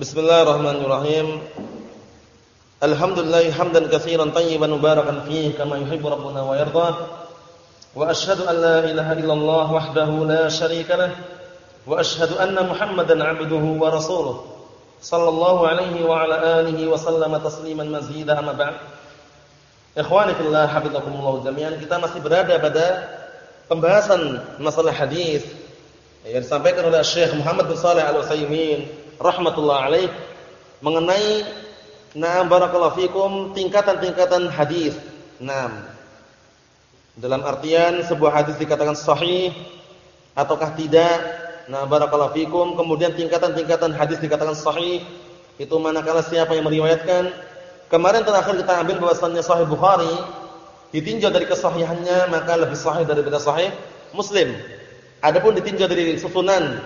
Bismillahirrahmanirrahim. Alhamdulillah hamdan katsiran tayyiban mubarakan fihi kama yuhibbu rabbuna wa yarda. Wa asyhadu an la ilaha illallah wahdahu la syarika lah. Wa asyhadu anna Muhammadan 'abduhu wa rasuluh. Sallallahu alaihi wa ala alihi wa sallama tasliman mazida amma ba'd. Ikhwani fillah hafizakumullah jami'an kita masih berada pada pembahasan masalah hadis yang disampaikan oleh Syekh Muhammad bin Shalih Al-Utsaimin rahmatullah alaih mengenai na'am barakallahu fikum tingkatan-tingkatan hadis. Naam. Dalam artian sebuah hadis dikatakan sahih ataukah tidak? Nah, barakallahu fikum. Kemudian tingkatan-tingkatan hadis dikatakan sahih itu manakala siapa yang meriwayatkan? Kemarin terakhir kita ambil bahwasannya sahih Bukhari ditinjau dari kesahihannya maka lebih sahih daripada sahih Muslim. Adapun ditinjau dari susunan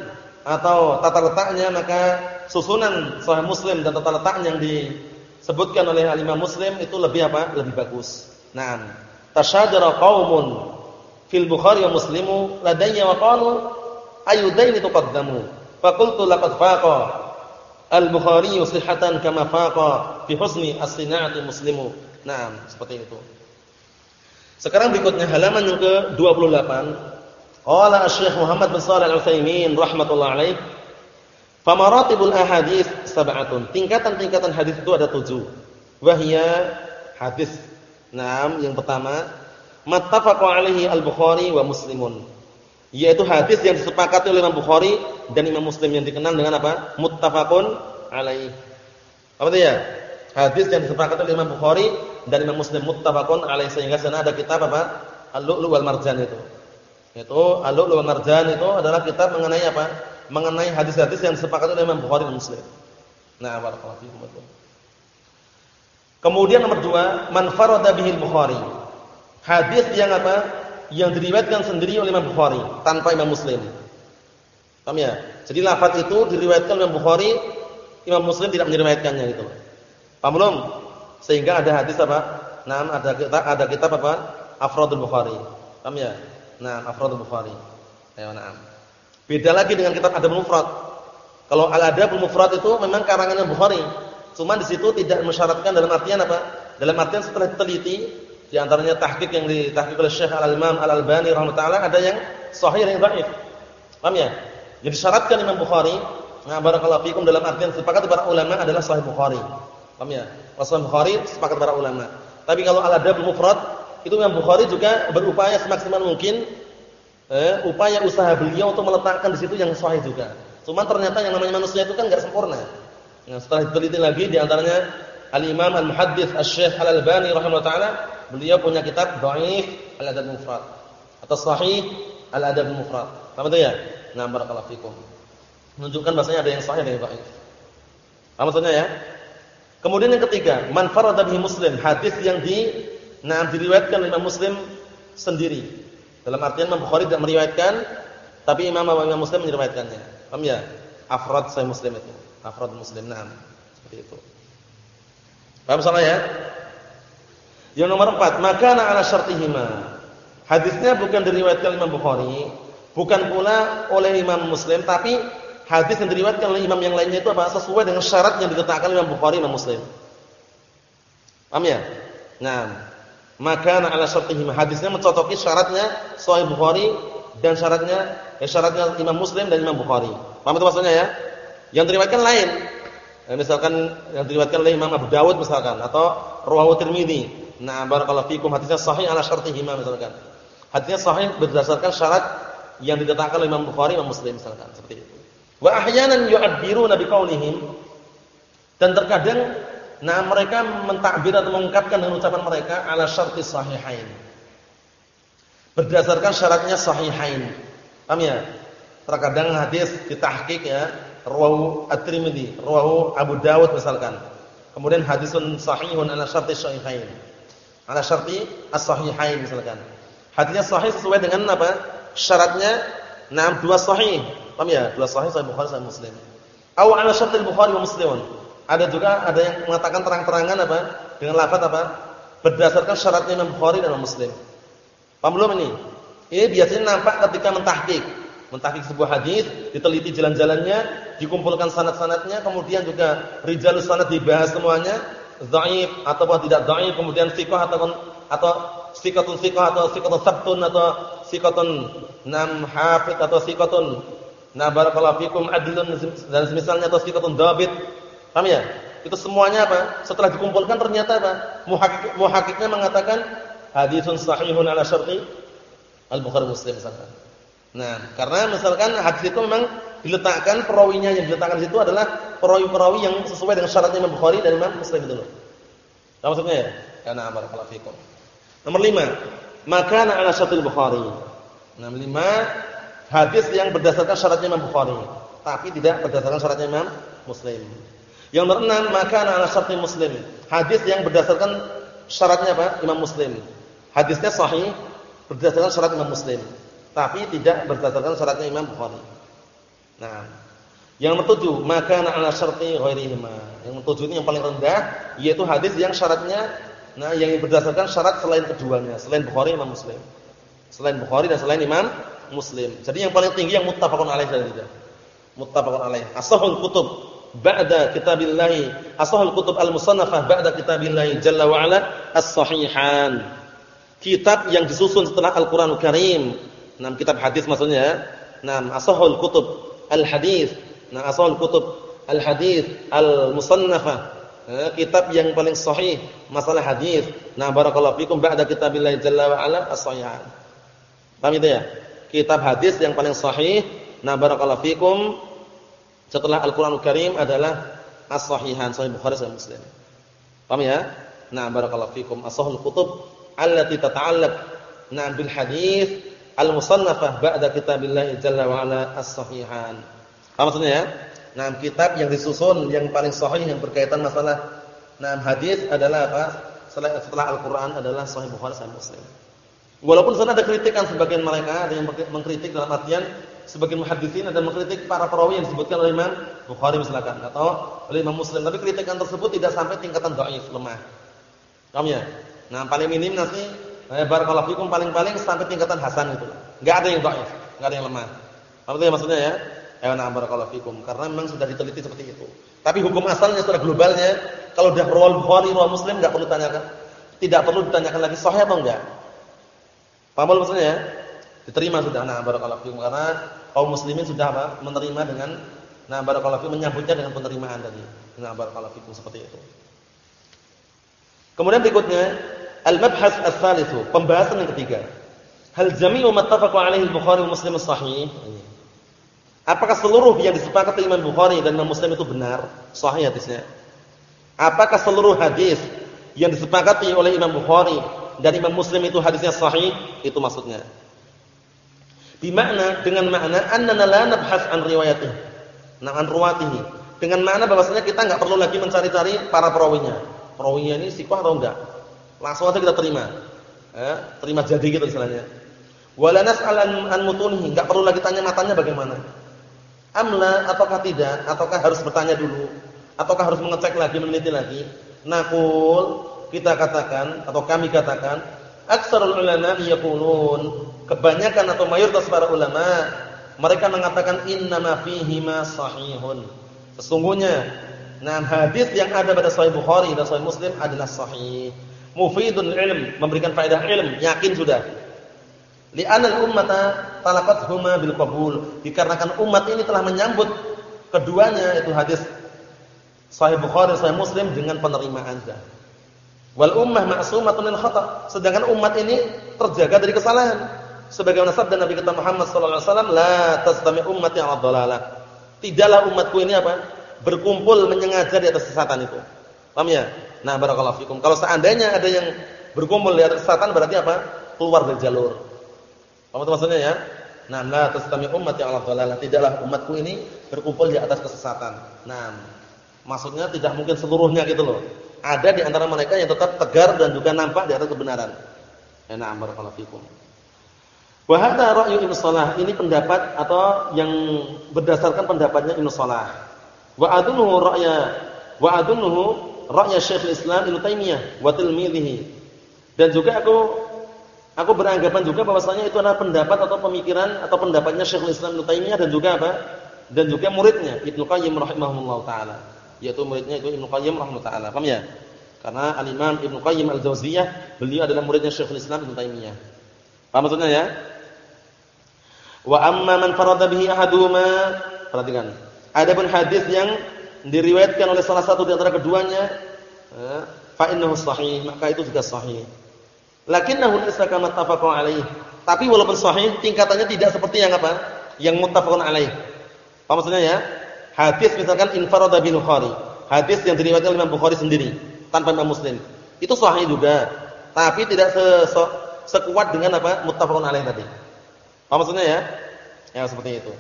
atau tata letaknya maka susunan Sahih Muslim dan tata letaknya yang disebutkan oleh Imam Muslim itu lebih apa? Lebih bagus. Naam. Tasyajara qaumun fil Bukhari wa Muslimu ladayya wa qalu ayudaini tuqaddamu. Faqultu laqad faqa al-Bukhari sihhatan kama faqa fi husni as-sina'ati Muslimu. Naam, seperti itu. Sekarang berikutnya halaman yang ke-28 Qala Asy-Syaikh Muhammad bin Shalih Al-Utsaimin rahimatullah alaih, "Famaratibul ahadits sab'atun." Tingkatan-tingkatan hadis itu ada tujuh. Wahia hadis. Naam, yang pertama, mattafaqu alaihi al-Bukhari wa Muslimun. Yaitu hadis yang disepakati oleh Imam Bukhari dan Imam Muslim yang dikenal dengan apa? Muttafaqun alaihi. Apa itu ya? Hadis yang disepakati oleh Imam Bukhari dan Imam Muslim muttafaqun alaihi sehingga sana ada kitab apa? Al-Lu'lu' wal Marjan itu. Itu Al-Lu'lu' Marjan itu adalah kitab mengenai apa? Mengenai hadis-hadis yang disepakati oleh Imam Bukhari dan Muslim. Nah, barakallahu fiikum. Kemudian nomor dua, man farada Bukhari. Hadis yang apa? Yang diriwayatkan sendiri oleh Imam Bukhari tanpa Imam Muslim. Paham ya? Jadi lafaz itu diriwayatkan oleh Bukhari, Imam Muslim tidak meriwayatkannya gitu. Paham belum? Sehingga ada hadis apa? Nah, ada kita ada kitab apa? Afradul Bukhari. Paham ya? Nah, Afradul Bukhari. Ya, na'am. Beda lagi dengan kitab Adab Mufrad. Kalau Al-Adab Mufrad itu memang karangannya Bukhari. Cuma di situ tidak mensyaratkan dalam artian apa? Dalam artian setelah diteliti di antaranya tahqiq yang ditahqiq oleh Syekh Al-Imam Al-Albani rahimahullah ada yang sahih yang dhaif. Paham ya? Jadi syaratkan Imam Bukhari, nah barakallahu fikum dalam artian sepakat para ulama adalah sahih Bukhari. Paham ya? Sahih Bukhari sepakat para ulama. Tapi kalau Al-Adab Mufrad itu Imam Bukhari juga berupaya semaksimal mungkin eh, upaya usaha beliau untuk meletakkan di situ yang sahih juga. Cuma ternyata yang namanya manusia itu kan enggak sempurna. Nah, setelah diteliti lagi di antaranya Al-Imam Al-Muhaddits Asy-Syaikh Al-Albani rahimahullah taala, beliau punya kitab Dhaif Al-Adab Mufrad atau Sahih Al-Adab Mufrad. Paham itu ya? Nah, barakallahu fikum. Menunjukkan bahasanya ada yang sahih dan yang dhaif. Paham maksudnya ya? Kemudian yang ketiga, man farada Muslim, hadis yang di Nah, diriwayatkan oleh Imam Muslim sendiri. Dalam artian Imam Bukhari tidak meriwayatkan, tapi Imam Imam Muslim meriwayatkannya. Paham ya? Afrad saya Muslim itu. Afrad Muslim. Naam. Seperti itu. Paham salah ya? Yang nomor empat, makana ala syartihima. Hadisnya bukan diriwayatkan Imam Bukhari, bukan pula oleh Imam Muslim, tapi hadis yang diriwayatkan oleh imam yang lainnya itu apa? Sesuai dengan syarat yang ditetapkan Imam Bukhari Imam Muslim. Paham ya? Nah, maka ala syartihim hadisnya mencocoki syaratnya Sahih Bukhari dan syaratnya ya syaratnya Imam Muslim dan Imam Bukhari. Paham itu maksudnya ya? Yang diriwayatkan lain. Ya, misalkan yang diriwayatkan oleh Imam Abu Dawud misalkan atau Rawahu Tirmizi. Nah, barakallahu fikum hadisnya sahih ala syartihim misalkan. Hadisnya sahih berdasarkan syarat yang ditetapkan oleh Imam Bukhari Imam Muslim misalkan seperti itu. Wa ahyanan yu'abbiruna biqaulihim dan terkadang Nah mereka mentakbir atau mengungkapkan dengan ucapan mereka ala syarti sahihain. Berdasarkan syaratnya sahihain. Paham ya? Terkadang hadis ditahqiq ya, rawahu At-Tirmidzi, rawahu Abu Dawud misalkan. Kemudian hadisun sahihun ala syarti sahihain. Ala syarti as-sahihain misalkan. Hadisnya sahih sesuai dengan apa? Syaratnya nah dua sahih. Paham ya? Dua sahih sahih Bukhari sahih Muslim. Aw ala syartil Bukhari wa Muslim. Ada juga ada yang mengatakan terang-terangan apa? Dengan lafaz apa? Berdasarkan syaratnya Imam Bukhari dan Muslim. Paham belum ini? Ini biasanya nampak ketika mentahqiq. mentahqiq sebuah hadis, diteliti jalan-jalannya, dikumpulkan sanad-sanadnya, kemudian juga rijalus sanad dibahas semuanya, dhaif ataupun tidak dhaif, kemudian thiqah atau atau thiqatun thiqah atau thiqatun sabtun atau thiqatun nam hafid atau thiqatun na barakallahu fikum adlun dan semisalnya atau thiqatun dhabit. Paham ya? Itu semuanya apa? Setelah dikumpulkan ternyata apa? Muhakkik muhakkiknya mengatakan hadisun sahihun ala syarti Al-Bukhari Muslim misalkan. Nah, karena misalkan hadis itu memang diletakkan perawinya yang diletakkan di situ adalah perawi-perawi yang sesuai dengan syaratnya Imam Bukhari dan Imam Muslim itu loh. Tahu maksudnya ya? Karena barakallahu fikum. Nomor 5, maka ala syartil Bukhari. Nomor 5, hadis yang berdasarkan syaratnya Imam Bukhari, tapi tidak berdasarkan syaratnya Imam Muslim. Yang 6, maka ala syartil Muslim. Hadis yang berdasarkan syaratnya apa? Imam Muslim. Hadisnya sahih berdasarkan syarat Imam Muslim, tapi tidak berdasarkan syaratnya Imam Bukhari. Nah, yang ketujuh, maka ala syarti ghairihima. Yang ketujuh ini yang paling rendah yaitu hadis yang syaratnya nah yang berdasarkan syarat selain keduanya, selain Bukhari Imam Muslim. Selain Bukhari dan selain Imam Muslim. Jadi yang paling tinggi yang muttafaqun alaih tidak. Muttafaqun alaih. Ashahul kutub ba'da kitabillahi, ashahul kutub al-musannafah ba'da kitabillahi jalla wa ala as-sahihan kitab yang disusun setelah Al-Qur'anul Karim. Nah, kitab hadis maksudnya. Nah, asahul kutub al-hadis. Nah, asahul kutub al-hadis al-musannafah. Nah, kitab yang paling sahih masalah hadis. Nah, barakallahu fikum ba'da kitabillah jalla wa ala as-sahihan. Paham itu ya? Kitab hadis yang paling sahih. Nah, barakallahu fikum setelah Al-Qur'anul Karim adalah as-sahihan, sahih Bukhari sahih Muslim. Paham ya? Nah, barakallahu fikum asahul kutub allati tata'allaq na'am bil hadis al-musannafah ba'da kitabillah jalla wa ala as-sahihan. Apa maksudnya ya? Nah, kitab yang disusun yang paling sahih yang berkaitan masalah nah hadis adalah apa? Setelah, setelah Al-Qur'an adalah Sahih Bukhari Sahih Muslim. Walaupun sana ada kritikan sebagian mereka, ada yang mengkritik dalam artian sebagian muhaddisin ada mengkritik para perawi yang disebutkan oleh Imam Bukhari misalkan atau oleh Imam Muslim, tapi kritikan tersebut tidak sampai tingkatan dhaif, lemah. Paham ya? Nah, paling minim nanti eh, barakallahu fikum paling-paling sampai tingkatan hasan itu. Enggak ada yang dhaif, enggak ada yang lemah. Apa itu maksudnya ya? Ya nah barakallahu fikum karena memang sudah diteliti seperti itu. Tapi hukum asalnya secara globalnya kalau sudah rawal Bukhari, rawal Muslim enggak perlu tanyakan. Tidak perlu ditanyakan lagi sahih atau enggak. Paham maksudnya ya? Diterima sudah nah barakallahu fikum karena kaum muslimin sudah apa? menerima dengan nah barakallahu fikum menyambutnya dengan penerimaan tadi. Nah barakallahu fikum seperti itu. Kemudian berikutnya al-mabhas ats-tsalitsu, pembahasan yang ketiga. Hal jami'u mattafaqu alaihi al-Bukhari wa Muslim sahih? Apakah seluruh yang disepakati Imam Bukhari dan Imam Muslim itu benar, sahih hadisnya? Apakah seluruh hadis yang disepakati oleh Imam Bukhari dan Imam Muslim itu hadisnya sahih? Itu maksudnya. Bimakna dengan makna annana la nabhas an riwayatihi. Nah, an ruwatihi. Dengan makna bahwasanya kita enggak perlu lagi mencari-cari para perawinya. Perawinya ini sikoh atau enggak? Langsung aja kita terima. Eh, terima jadi gitu istilahnya. Wala nas'al an mutunihi, enggak perlu lagi tanya matanya bagaimana. Amla ataukah tidak? Ataukah harus bertanya dulu? Ataukah harus mengecek lagi, meneliti lagi? Nakul kita katakan atau kami katakan, aksarul ulama yaqulun, kebanyakan atau mayoritas para ulama mereka mengatakan innama fihi ma sahihun. Sesungguhnya nah hadis yang ada pada Sahih Bukhari dan Sahih Muslim adalah sahih mufidun ilm, memberikan faedah ilm, yakin sudah. Li'anna al-ummata talaqathuma bil qabul. Dikarenakan umat ini telah menyambut keduanya itu hadis Sahih Bukhari Sahih Muslim dengan penerimaan sudah. Wal ummah ma'sumatun lil khata'. Sedangkan umat ini terjaga dari kesalahan. Sebagaimana sabda Nabi kita Muhammad sallallahu alaihi wasallam, la tastami ummati 'ala dhalalah. Tidaklah umatku ini apa? Berkumpul menyengaja di atas kesesatan itu. Paham ya? Nah, barakallahu fikum. Kalau seandainya ada yang berkumpul di atas kesesatan berarti apa? Keluar dari jalur. Apa maksudnya ya? Nah, la tastami ummati 'ala dhalalah. Tidaklah umatku ini berkumpul di atas kesesatan. Nah, maksudnya tidak mungkin seluruhnya gitu loh. Ada di antara mereka yang tetap tegar dan juga nampak di atas kebenaran. Ya, nah, barakallahu fikum. Wa ra'yu Ibnu Shalah. Ini pendapat atau yang berdasarkan pendapatnya Ibnu Shalah. Wa adunnuhu ra'ya wa adunnuhu ra'ya Syekhul Islam Ibnu Taimiyah wa tilmidhihi. Dan juga aku Aku beranggapan juga bahwasanya itu adalah pendapat atau pemikiran atau pendapatnya Syekhul Islam Ibnu Taimiyah dan juga apa? Dan juga muridnya Ibnu Qayyim rahimahullah taala. Yaitu muridnya itu Ibnu Qayyim rahimahullah taala. Paham ya? Karena Al-Imam Ibnu Qayyim Al-Jauziyah beliau adalah muridnya Syekhul Islam Ibnu Taimiyah. Paham maksudnya ya? Wa amma man farada bihi ahaduhuma, perhatikan. Adapun hadis yang diriwayatkan oleh salah satu di antara keduanya, eh, fa innahu sahih, maka itu juga sahih. Lakinnahu laysa kama tafaqu alaih. Tapi walaupun sahih, tingkatannya tidak seperti yang apa? Yang muttafaqun alaih. Apa maksudnya ya? Hadis misalkan infarada bin Bukhari. Hadis yang diriwayatkan oleh Imam Bukhari sendiri tanpa Imam Muslim. Itu sahih juga, tapi tidak se -se sekuat dengan apa? muttafaqun alaih tadi. Apa maksudnya ya? Ya seperti itu.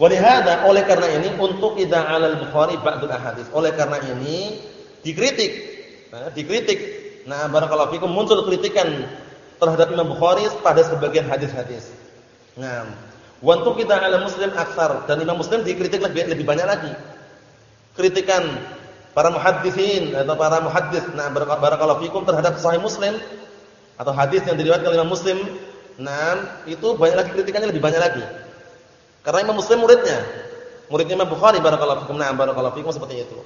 Walihada oleh karena ini untuk idza 'alal Bukhari ba'dul ahadits. Oleh karena ini dikritik. Nah, dikritik Nah, barakallahu fikum muncul kritikan terhadap Imam Bukhari pada sebagian hadis-hadis. Nah, untuk kita ala Muslim aksar dan Imam Muslim dikritik lebih lebih banyak lagi. Kritikan para muhaddisin atau para muhaddis nah barakallahu fikum terhadap sahih Muslim atau hadis yang diriwayatkan oleh Imam Muslim. Nah, itu banyak lagi kritikannya lebih banyak lagi. Karena Imam Muslim muridnya. Muridnya Imam Bukhari barakallahu fikum. Nah, barakallahu fikum seperti itu.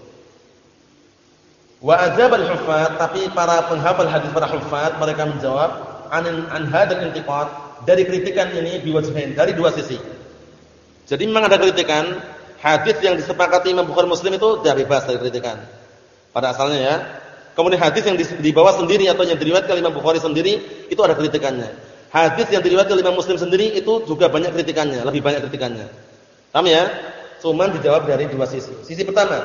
Wa ajab al-huffaz, tapi para penghafal hadis para huffaz mereka menjawab an an hadzal intiqad dari kritikan ini biwajhain, dari dua sisi. Jadi memang ada kritikan hadis yang disepakati Imam Bukhari Muslim itu tidak bebas dari kritikan. Pada asalnya ya. Kemudian hadis yang dibawa sendiri atau yang diriwayatkan Imam Bukhari sendiri itu ada kritikannya. Hadis yang diriwayatkan Imam Muslim sendiri itu juga banyak kritikannya, lebih banyak kritikannya. Paham ya? Cuman dijawab dari dua sisi. Sisi pertama,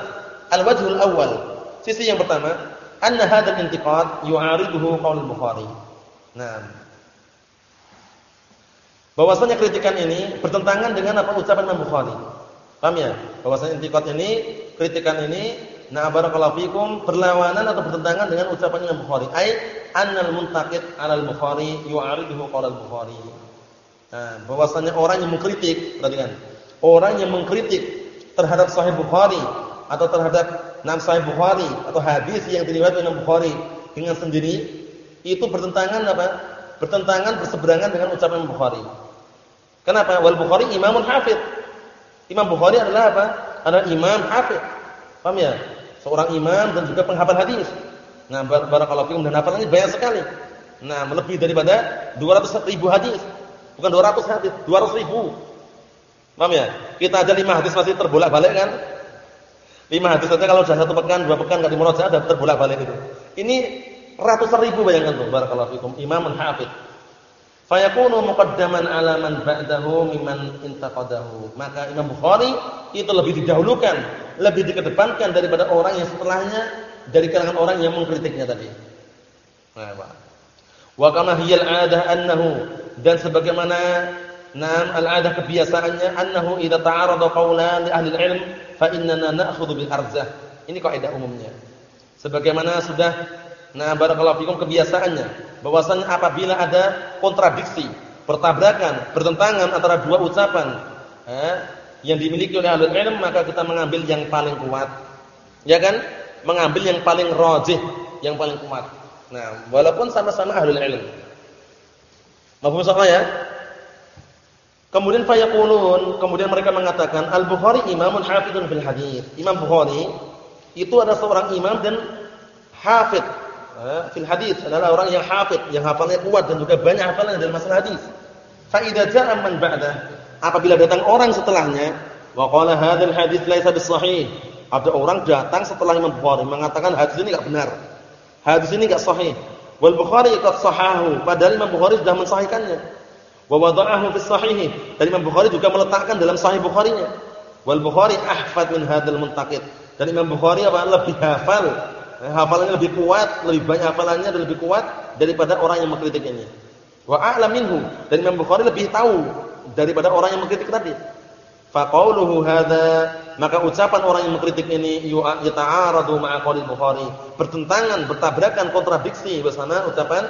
al-wajhul awal Sisi yang pertama, anna hadzal intiqad yu'ariduhu qaul Bukhari. Nah, bahwasanya kritikan ini bertentangan dengan apa ucapan Imam Bukhari. Paham ya? Bahwasanya intiqad ini, kritikan ini, nah barakallahu fikum berlawanan atau bertentangan dengan ucapan Imam Bukhari. Ai annal muntaqid 'alal Bukhari yu'ariduhu qaul Bukhari. Nah, bahwasanya orang yang mengkritik, perhatikan. Orang yang mengkritik terhadap Sahih Bukhari atau terhadap Nam Sahih Bukhari atau hadis yang diriwayatkan oleh Bukhari dengan sendiri itu bertentangan apa? Bertentangan berseberangan dengan ucapan Bukhari. Kenapa? Wal Bukhari imamun hafid. Imam Bukhari adalah apa? Adalah imam hafid. Paham ya? Seorang imam dan juga penghafal hadis. Nah, barakallahu fikum dan hafalannya banyak sekali. Nah, lebih daripada 200 ribu hadis. Bukan 200 hadis, 200 ribu. Paham ya? Kita aja 5 hadis masih terbolak-balik kan? Lima hadis saja kalau sudah satu pekan, dua pekan enggak dimurojaah sudah terbolak-balik itu. Ini ratusan ribu bayangkan tuh barakallahu fikum imamun hafid. Fayakunu muqaddaman ala man ba'dahu mimman intaqadahu. Maka Imam Bukhari itu lebih didahulukan, lebih dikedepankan daripada orang yang setelahnya dari kalangan orang yang mengkritiknya tadi. Nah, Wa kama hiyal 'adah annahu dan sebagaimana Nam al-adah kebiasaannya annahu idza ta'arada qawlan li ahli al-ilm fa innana na'khudhu bil arzah. Ini kaidah umumnya. Sebagaimana sudah nah barakallahu fikum kebiasaannya bahwasanya apabila ada kontradiksi, bertabrakan, bertentangan antara dua ucapan eh, yang dimiliki oleh ahli ilm maka kita mengambil yang paling kuat. Ya kan? Mengambil yang paling rajih, yang paling kuat. Nah, walaupun sama-sama ahli ilm. Mafhum ya? Kemudian fayaqulun, kemudian mereka mengatakan Al-Bukhari imamun hafidun fil hadis. Imam Bukhari itu adalah seorang imam dan hafid fil hadis adalah orang yang hafid, yang hafalnya kuat dan juga banyak hafalan dalam masalah hadis. Fa idza ja'a man ba'da, apabila datang orang setelahnya, wa qala hadzal hadis laisa bisahih. Ada orang datang setelah Imam Bukhari mengatakan hadis ini enggak benar. Hadis ini enggak sahih. Wal Bukhari qad sahahu, padahal Imam Bukhari sudah mensahihkannya. Wa wada'ahu fi sahih. Dan Imam Bukhari juga meletakkan dalam sahih Bukharinya. Wal Bukhari ahfad min hadzal muntaqid. Dan Imam Bukhari apa? Lebih hafal. Hafalannya lebih kuat, lebih banyak hafalannya dan lebih kuat daripada orang yang mengkritik ini. Wa a'lam minhu. Dan Imam Bukhari lebih tahu daripada orang yang mengkritik tadi. Fa qauluhu hadza maka ucapan orang yang mengkritik ini yata'aradu ma'a qaulil Bukhari, bertentangan, bertabrakan, kontradiksi bersama ucapan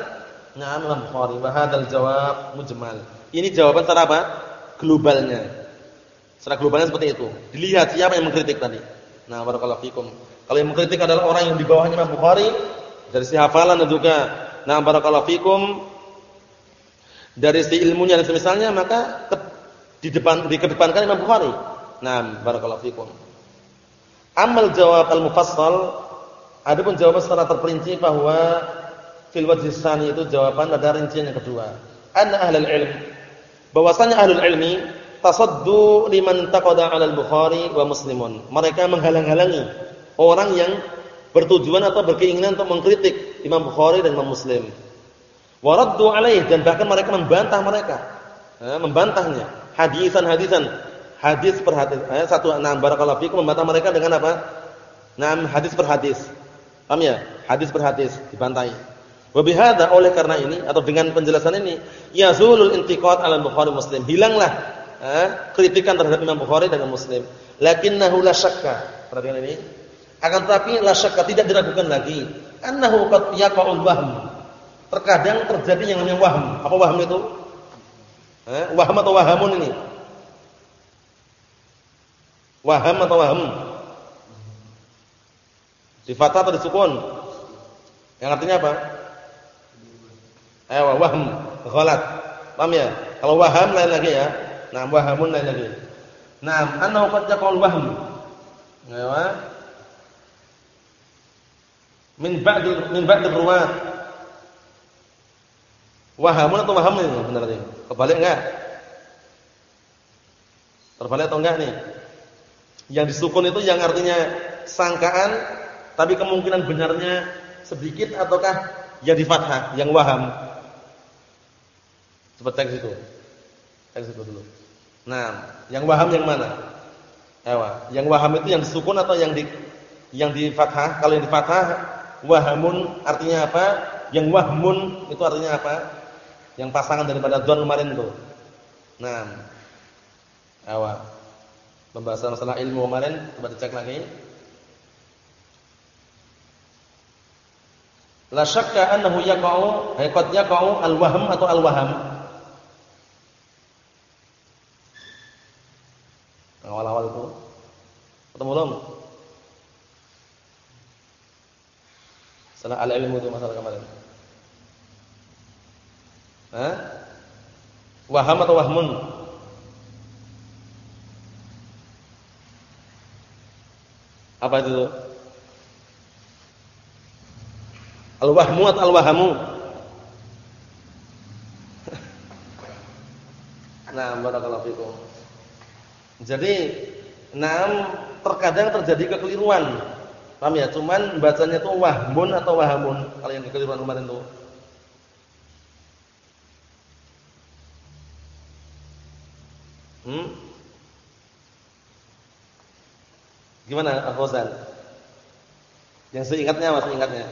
Na'am Imam Bukhari wa hadzal jawab mujmal. Ini jawaban secara apa? Globalnya. Secara globalnya seperti itu. Dilihat siapa yang mengkritik tadi. Nah, barakallahu fikum. Kalau yang mengkritik adalah orang yang di bawahnya Imam Bukhari dari si hafalan dan juga nah barakallahu fikum dari si ilmunya dan semisalnya maka di depan dikedepankan Imam Bukhari. Nah, barakallahu fikum. Amal jawab al-mufassal adapun jawaban secara terperinci bahwa fil wajhi itu jawaban ada rincian yang kedua. Anna ahlul ilm bahwasanya ahlul ilmi tasaddu liman taqada 'ala al-Bukhari wa Muslimun. Mereka menghalang-halangi orang yang bertujuan atau berkeinginan untuk mengkritik Imam Bukhari dan Imam Muslim. Waraddu alaih dan bahkan mereka membantah mereka. Eh, membantahnya. Hadisan-hadisan. Hadis per hadis. Eh, satu enam barakallahu fikum membantah mereka dengan apa? Enam hadis per hadis. Paham ya? Hadis per hadis dibantai. Wa oleh karena ini atau dengan penjelasan ini yazulul intiqad ala Bukhari Muslim. Hilanglah eh, kritikan terhadap Imam Bukhari dan Muslim. Lakinnahu la syakka. Perhatikan ini. Akan tetapi la syakka tidak diragukan lagi annahu qad yaqa'ul wahm Terkadang terjadi yang namanya waham. Apa waham itu? Eh, waham atau wahamun ini? Waham atau waham? Di fathah atau di sukun? Yang artinya apa? Eh, waham, ghalat. Paham ya? Kalau waham lain lagi ya. Nah, wahamun lain lagi. Nah, annahu qad yaqul wahm. Ya, min ba'd min ba'd ruwat Wahamun atau waham ini benar ini? Kebalik enggak? Terbalik atau enggak nih? Yang disukun itu yang artinya sangkaan tapi kemungkinan benarnya sedikit ataukah yang di fathah, yang waham? Coba teks itu. Teks itu dulu. Nah, yang waham yang mana? Ewa, yang waham itu yang disukun atau yang di yang di fathah? Kalau yang di fathah wahamun artinya apa? Yang wahmun itu artinya apa? Yang pasangan daripada don kemarin itu. Nah. Awal. Pembahasan masalah ilmu kemarin coba dicek lagi. La syakka annahu yaqa'u ay qad yaqa'u al-wahm atau al-waham. Awal-awal itu. Ketemu belum? Salah al-ilmu itu masalah kemarin. Hah? Waham atau wahmun? Apa itu? Al-wahmu atau al-wahamu? Nah, barakallahu fikum. Jadi, enam terkadang terjadi kekeliruan. Paham ya? Cuman bacanya itu wahmun atau wahamun kalau yang kekeliruan kemarin itu. Hmm? Gimana Al-Fauzan? Yang seingatnya masih ingatnya.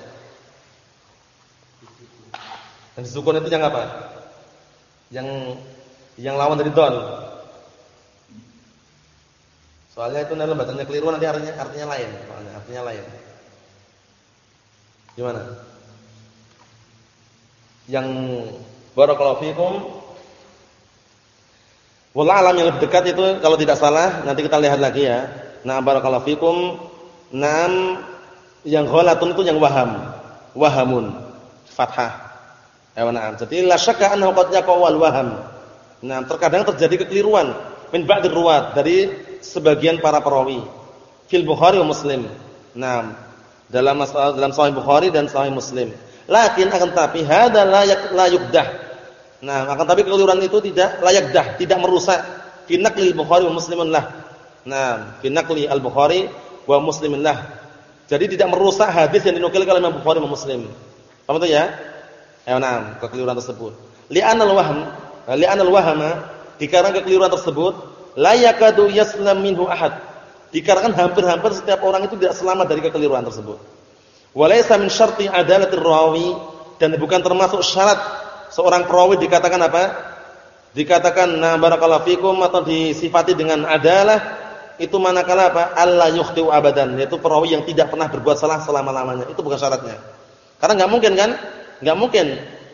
Yang disukun itu yang apa? Yang yang lawan dari don. Soalnya itu dalam bacanya keliru nanti artinya artinya lain, soalnya artinya lain. Gimana? Yang barakallahu fikum Wallah alam yang lebih dekat itu kalau tidak salah nanti kita lihat lagi ya. Nah barakallahu fikum. Nam yang ghalatun itu yang waham. Wahamun. Fathah. Ya na'am. Jadi la syakka annahu qad yaqawal waham. Nah, terkadang terjadi kekeliruan min ba'dir ruwat dari sebagian para perawi. Fil Bukhari wa Muslim. Nah, dalam masalah dalam Sahih Bukhari dan Sahih Muslim. Lakin akan tapi hada la yukdah Nah, akan tapi kekeliruan itu tidak layak dah, tidak merusak fi naqli Bukhari wa Muslimin lah. Nah, fi naqli al-Bukhari wa Muslimin lah. Jadi tidak merusak hadis yang dinukil oleh Bukhari dan Muslim. Paham itu ya? Ya, nah, kekeliruan tersebut. Li'anal wahm, li'anal wahama dikarenakan kekeliruan tersebut la yakadu yaslam minhu ahad. Dikarenakan hampir-hampir setiap orang itu tidak selamat dari kekeliruan tersebut. Walaysa min syarti adalatir rawi dan bukan termasuk syarat seorang perawi dikatakan apa? Dikatakan na barakallahu fikum atau disifati dengan adalah itu manakala apa? Allah yukhtiu abadan, yaitu perawi yang tidak pernah berbuat salah selama-lamanya. Itu bukan syaratnya. Karena enggak mungkin kan? Enggak mungkin.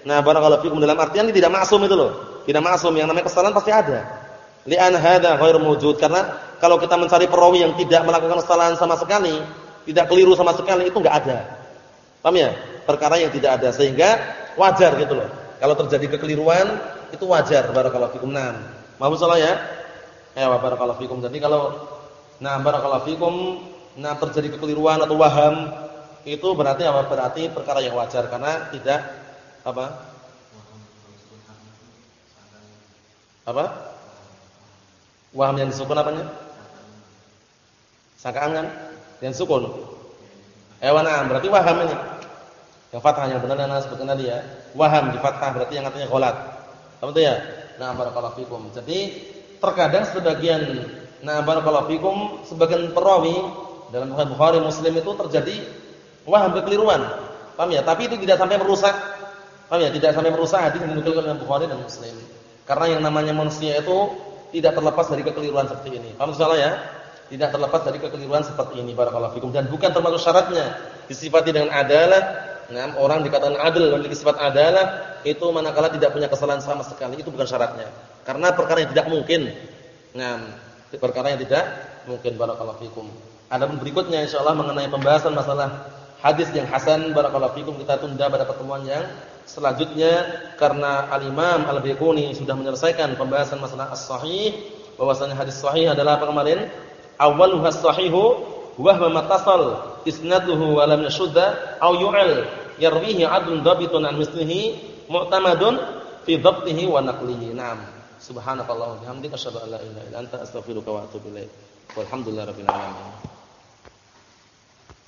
Nah, barakallahu fikum dalam artian ini tidak maksum itu loh. Tidak maksum, yang namanya kesalahan pasti ada. Li'an hadza ghair mawjud karena kalau kita mencari perawi yang tidak melakukan kesalahan sama sekali, tidak keliru sama sekali itu enggak ada. Paham ya? Perkara yang tidak ada sehingga wajar gitu loh. Kalau terjadi kekeliruan itu wajar barakallahu fikum. Naam. Maaf salah ya? Ya barakallahu fikum. Jadi kalau nah barakallahu fikum nah terjadi kekeliruan atau waham itu berarti apa? Berarti perkara yang wajar karena tidak apa? Apa? Waham yang disukun apanya? Sangkaan kan? Yang sukun. Eh nah, berarti waham ini. Yang fathah yang benar yang sebutkan tadi ya. Waham di fathah berarti yang artinya ghalat. Paham itu ya? Nah, barakallahu fikum. Jadi terkadang sebagian nah barakallahu fikum sebagian perawi dalam Bukhari Muslim itu terjadi waham kekeliruan. Paham ya? Tapi itu tidak sampai merusak paham ya? Tidak sampai merusak hadis yang dinukilkan Bukhari dan Muslim. Karena yang namanya manusia itu tidak terlepas dari kekeliruan seperti ini. Paham salah ya? Tidak terlepas dari kekeliruan seperti ini barakallahu fikum dan bukan termasuk syaratnya disifati dengan adalah Nah, orang dikatakan adil memiliki sifat adalah itu manakala tidak punya kesalahan sama sekali itu bukan syaratnya. Karena perkara yang tidak mungkin. Nah, perkara yang tidak mungkin barakallahu fikum. Adapun berikutnya insyaallah mengenai pembahasan masalah hadis yang hasan barakallahu fikum kita tunda pada pertemuan yang selanjutnya karena Al-Imam Al-Baiquni sudah menyelesaikan pembahasan masalah as-sahih bahwasanya hadis sahih adalah apa kemarin? Awwaluhas sahihu wa huwa matasal isnaduhu wa lam yashudda aw yu'al yarwihi 'adlun dhabitun an mislihi mu'tamadun fi dhabtihi wa naqlihi. Naam. Subhanakallahumma wa bihamdika asyhadu an la ilaha illa anta astaghfiruka wa atubu ilaik. Walhamdulillahirabbil alamin.